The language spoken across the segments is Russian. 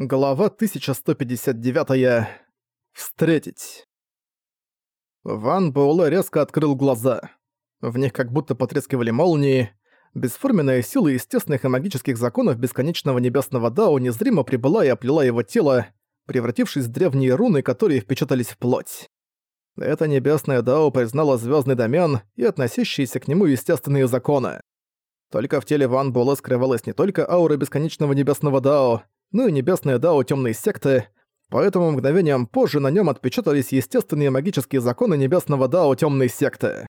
Глава 1159. Встретить. Ван Буэлэ резко открыл глаза. В них как будто потрескивали молнии. Бесформенная сила естественных и магических законов бесконечного небесного Дао незримо прибыла и оплела его тело, превратившись в древние руны, которые впечатались в плоть. Это небесное Дао признало звездный домен и относящиеся к нему естественные законы. Только в теле Ван Буэлэ скрывалась не только аура бесконечного небесного Дао, ну и небесное дао темной секты, поэтому мгновением позже на нем отпечатались естественные магические законы небесного дао темной секты.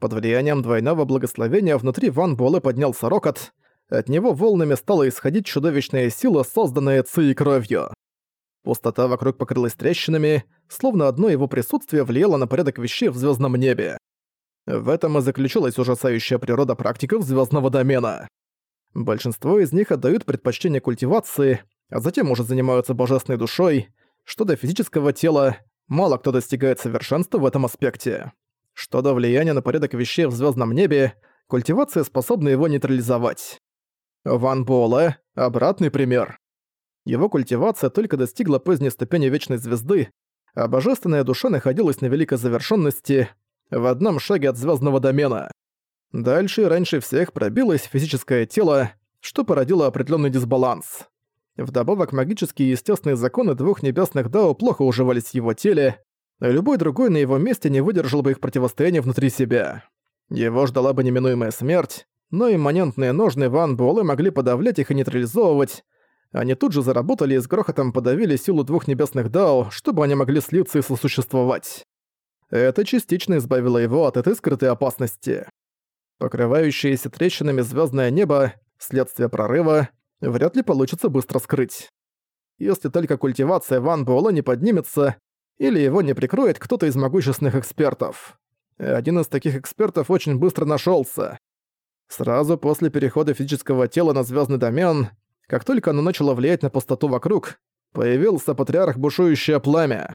Под влиянием двойного благословения внутри Ван Буэлэ поднялся рокот, от него волнами стала исходить чудовищная сила, созданная Ци и кровью. Пустота вокруг покрылась трещинами, словно одно его присутствие влияло на порядок вещей в звездном небе. В этом и заключалась ужасающая природа практиков звездного домена. Большинство из них отдают предпочтение культивации, а затем уже занимаются божественной душой. Что до физического тела, мало кто достигает совершенства в этом аспекте. Что до влияния на порядок вещей в звездном небе, культивация способна его нейтрализовать. Ван Буэлэ – обратный пример. Его культивация только достигла поздней ступени Вечной Звезды, а божественная душа находилась на великой завершенности в одном шаге от звездного домена. Дальше раньше всех пробилось физическое тело, что породило определенный дисбаланс. Вдобавок магические и естественные законы двух небесных дао плохо уживались в его теле, а любой другой на его месте не выдержал бы их противостояния внутри себя. Его ждала бы неминуемая смерть, но имманентные ножны Ван Буэлэ могли подавлять их и нейтрализовывать. Они тут же заработали и с грохотом подавили силу двух небесных дао, чтобы они могли слиться и сосуществовать. Это частично избавило его от этой скрытой опасности. Покрывающееся трещинами звездное небо, следствие прорыва, вряд ли получится быстро скрыть. Если только культивация Ван Буэлла не поднимется, или его не прикроет кто-то из могущественных экспертов. Один из таких экспертов очень быстро нашелся. Сразу после перехода физического тела на звездный домен, как только оно начало влиять на пустоту вокруг, появился патриарх Бушующее Пламя.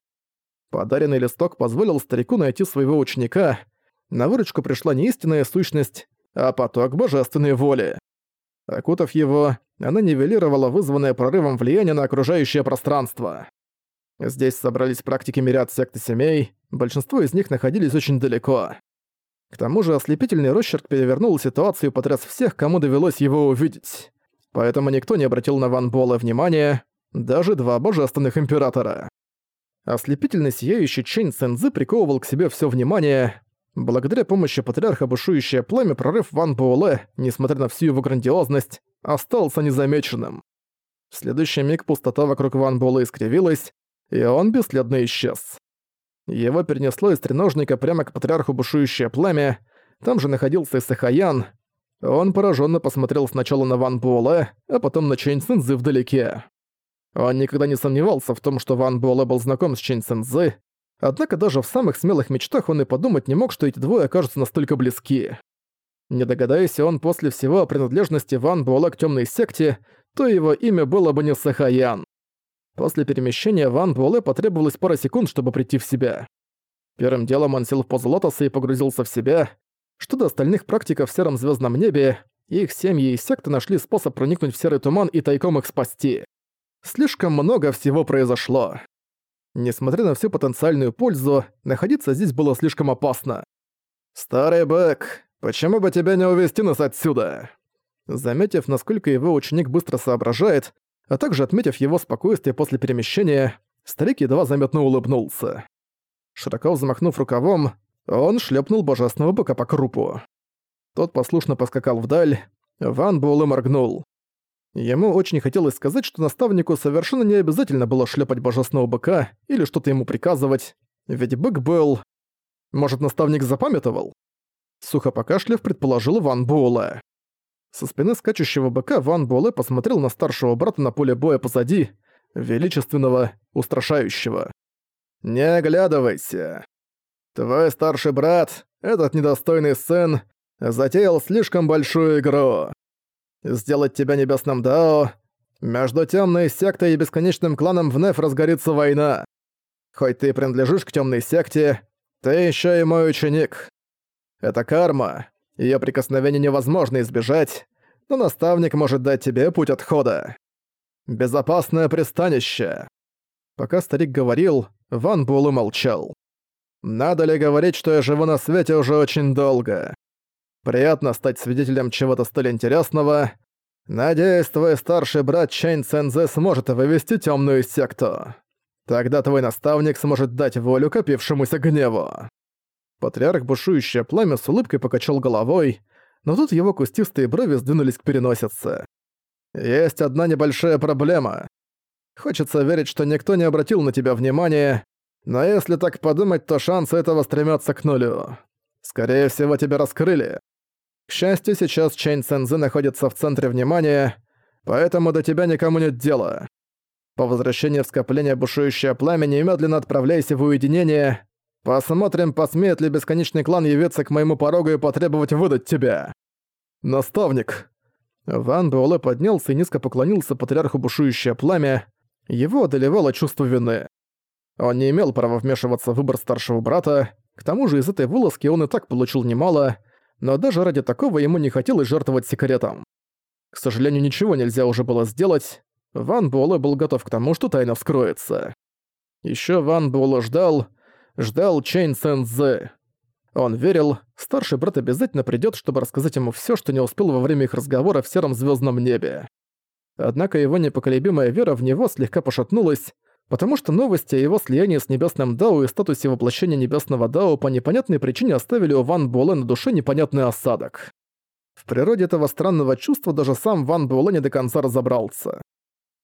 Подаренный листок позволил старику найти своего ученика — на выручку пришла не истинная сущность, а поток божественной воли. Окутав его, она нивелировала вызванное прорывом влияние на окружающее пространство. Здесь собрались практики сект и семей, большинство из них находились очень далеко. К тому же ослепительный росчерк перевернул ситуацию потряс всех, кому довелось его увидеть. Поэтому никто не обратил на Ван Буэлла внимания, даже два божественных императора. Ослепительно сияющий Чэнь Цэнзы приковывал к себе все внимание, Благодаря помощи патриарха бушующее пламя прорыв Ван Буэлэ, несмотря на всю его грандиозность, остался незамеченным. В следующий миг пустота вокруг Ван Буэлэ искривилась, и он бесследно исчез. Его перенесло из треножника прямо к патриарху бушующее пламя, там же находился и Сахаян. Он пораженно посмотрел сначала на Ван Буэлэ, а потом на Чэнь Цинзы вдалеке. Он никогда не сомневался в том, что Ван Буэлэ был знаком с Чэнь Цинзы, Однако даже в самых смелых мечтах он и подумать не мог, что эти двое окажутся настолько близки. Не догадаясь он после всего о принадлежности Ван Буэлла к тёмной секте, то его имя было бы не Сахаян. После перемещения Ван Буэлэ потребовалось пара секунд, чтобы прийти в себя. Первым делом он сел в позу лотоса и погрузился в себя. Что до остальных практиков в сером звездном небе, их семьи и секты нашли способ проникнуть в серый туман и тайком их спасти. Слишком много всего произошло. Несмотря на всю потенциальную пользу, находиться здесь было слишком опасно. «Старый Бэк, почему бы тебя не увезти нас отсюда?» Заметив, насколько его ученик быстро соображает, а также отметив его спокойствие после перемещения, старик едва заметно улыбнулся. Широко взмахнув рукавом, он шлепнул божественного быка по крупу. Тот послушно поскакал вдаль, Ван Буэлэ моргнул. Ему очень хотелось сказать, что наставнику совершенно не обязательно было шлепать божественного быка или что-то ему приказывать, ведь бык был... Может, наставник запамятовал? Сухо покашляв, предположил Ван Буэлэ. Со спины скачущего быка Ван Буэлэ посмотрел на старшего брата на поле боя позади, величественного, устрашающего. «Не оглядывайся. Твой старший брат, этот недостойный сын, затеял слишком большую игру сделать тебя небесным Дао. Между темной сектой и бесконечным кланом вновь разгорится война. Хоть ты принадлежишь к темной секте, ты еще и мой ученик. Это карма, ее прикосновение невозможно избежать, но наставник может дать тебе путь отхода. Безопасное пристанище!» Пока старик говорил, Ван Буэлэ молчал. «Надо ли говорить, что я живу на свете уже очень долго? Приятно стать свидетелем чего-то столь интересного. Надеюсь, твой старший брат Чэнь Цэнзэ сможет вывести темную секту. Тогда твой наставник сможет дать волю копившемуся гневу». Патриарх бушующее пламя с улыбкой покачал головой, но тут его кустистые брови сдвинулись к переносице. «Есть одна небольшая проблема. Хочется верить, что никто не обратил на тебя внимания, но если так подумать, то шансы этого стремятся к нулю. Скорее всего, тебя раскрыли. К счастью, сейчас Чэнь Цэнзы находится в центре внимания, поэтому до тебя никому нет дела. По возвращении в скопление бушующее пламя немедленно отправляйся в уединение. Посмотрим, посмеет ли бесконечный клан явиться к моему порогу и потребовать выдать тебя. Наставник. Ван Буэлэ поднялся и низко поклонился патриарху бушующее пламя. Его одолевало чувство вины. Он не имел права вмешиваться в выбор старшего брата, к тому же из этой вылазки он и так получил немало, но даже ради такого ему не хотелось жертвовать секретом. К сожалению, ничего нельзя уже было сделать. Ван Буэлэ был готов к тому, что тайна вскроется. Ещё Ван Буэлэ ждал, ждал Чэнь Цэнзэ. Он верил, старший брат обязательно придёт, чтобы рассказать ему всё, что не успел во время их разговора в сером звёздном небе. Однако его непоколебимая вера в него слегка пошатнулась, потому что новости о его слиянии с Небесным Дао и статусе воплощения Небесного Дао по непонятной причине оставили у Ван Буэлэ на душе непонятный осадок. В природе этого странного чувства даже сам Ван Буэлэ не до конца разобрался.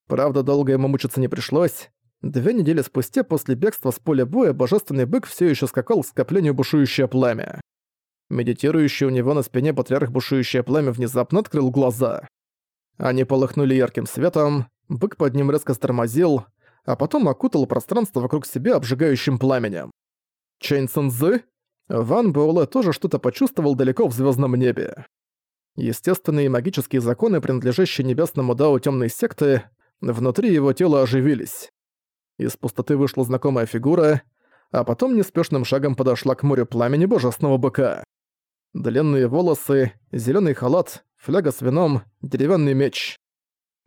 Правда, долго ему мучиться не пришлось. Две недели спустя после бегства с поля боя божественный бык все еще скакал к скоплению бушующее пламя. Медитирующий у него на спине патриарх бушующее пламя внезапно открыл глаза. Они полыхнули ярким светом, бык под ним резко стормозил, а потом окутал пространство вокруг себя обжигающим пламенем. Чэнь Цэнзы? Ван Буэлэ тоже что-то почувствовал далеко в звездном небе. Естественные магические законы, принадлежащие небесному Дао темной секты, внутри его тела оживились. Из пустоты вышла знакомая фигура, а потом неспешным шагом подошла к морю пламени божественного быка. Длинные волосы, зеленый халат, фляга с вином, деревянный меч.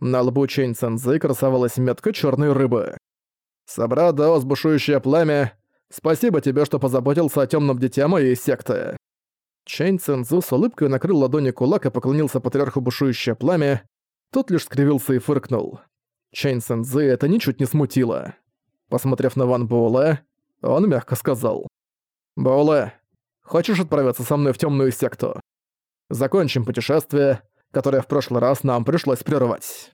На лбу Чэнь Цэнзы красовалась метка черной рыбы. «Собрат Даос бушующее пламя, спасибо тебе, что позаботился о темном дитя моей секты». Чэнь Цэнзу с улыбкой накрыл ладони кулак и поклонился патриарху бушующее пламя. Тот лишь скривился и фыркнул. Чэнь Цэнзы это ничуть не смутило. Посмотрев на Ван Буэлэ, он мягко сказал. «Буэлэ, хочешь отправиться со мной в темную секту? Закончим путешествие, которое в прошлый раз нам пришлось прервать».